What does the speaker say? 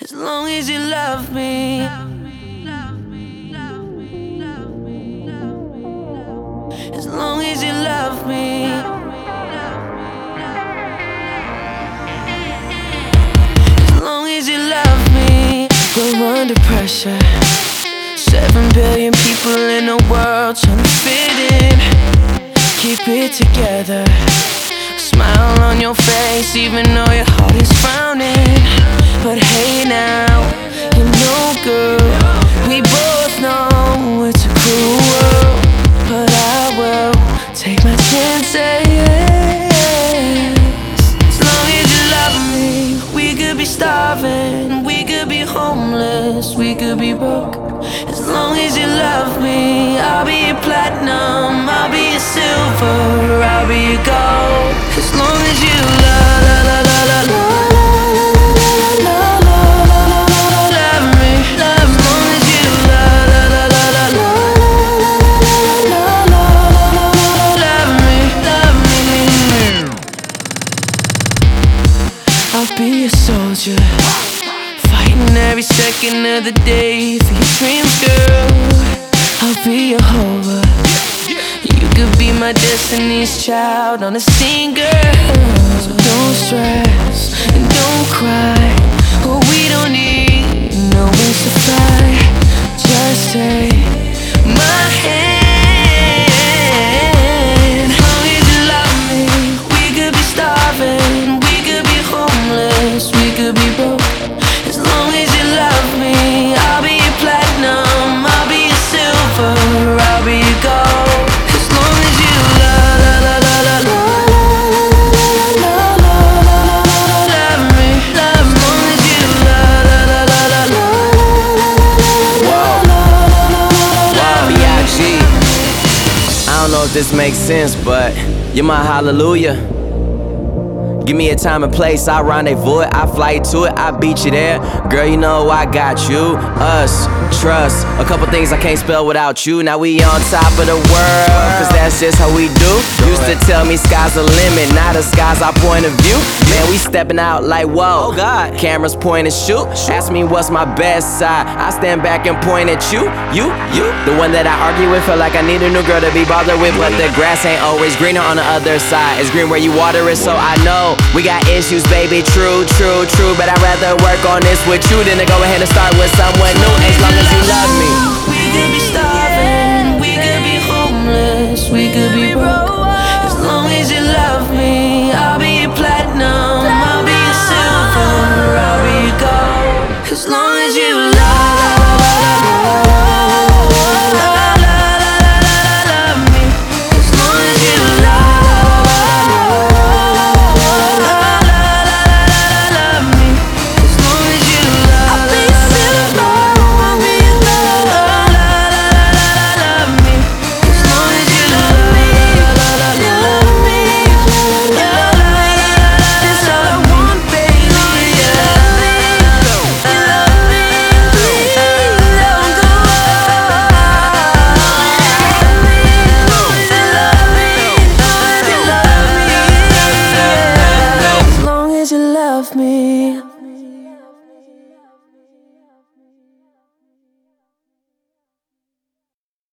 As long as you love me. As long as you love me. As long as you love me. We're under pressure. Seven billion people in the world trying to fit in. Keep it together. Smile on your face, even though your heart is frowning. Be starving, we could be homeless, we could be broke. As long as you love me, I'll be platinum, I'll be your silver, I'll be your gold. As long as you love, be a soldier, fighting every second of the day for your dreams, girl. I'll be a Hova. You could be my destiny's child on a girl. So don't stress and don't cry. Oh, we don't need no wings to fly. Just take my hand. Long as you love me, we could be starving, we could be homeless, we could be broke. As long as you love me, I'll be your platinum, I'll be your silver, I'll be your gold. As long as you love, la la la la la la la la love me, as long as you love, la la la la la Wow, B.I.G. I don't know if this makes sense, but you're my hallelujah. Give me a time and place, I rendezvous it, I fly to it, I beat you there. Girl, you know I got you, us, trust. A couple things I can't spell without you. Now we on top of the world, cause that's just how we do. Used to tell me sky's the limit, now the sky's our point of view. Man, we stepping out like whoa. Oh God. Cameras point and shoot. Ask me what's my best side. I stand back and point at you, you, you. The one that I argue with, feel like I need a new girl to be bothered with. But the grass ain't always greener on the other side. It's green where you water it, so I know we got issues, baby. True, true, true. But I'd rather work on this with you than to go ahead and start with someone new. As long as you love me. We could be stars. me.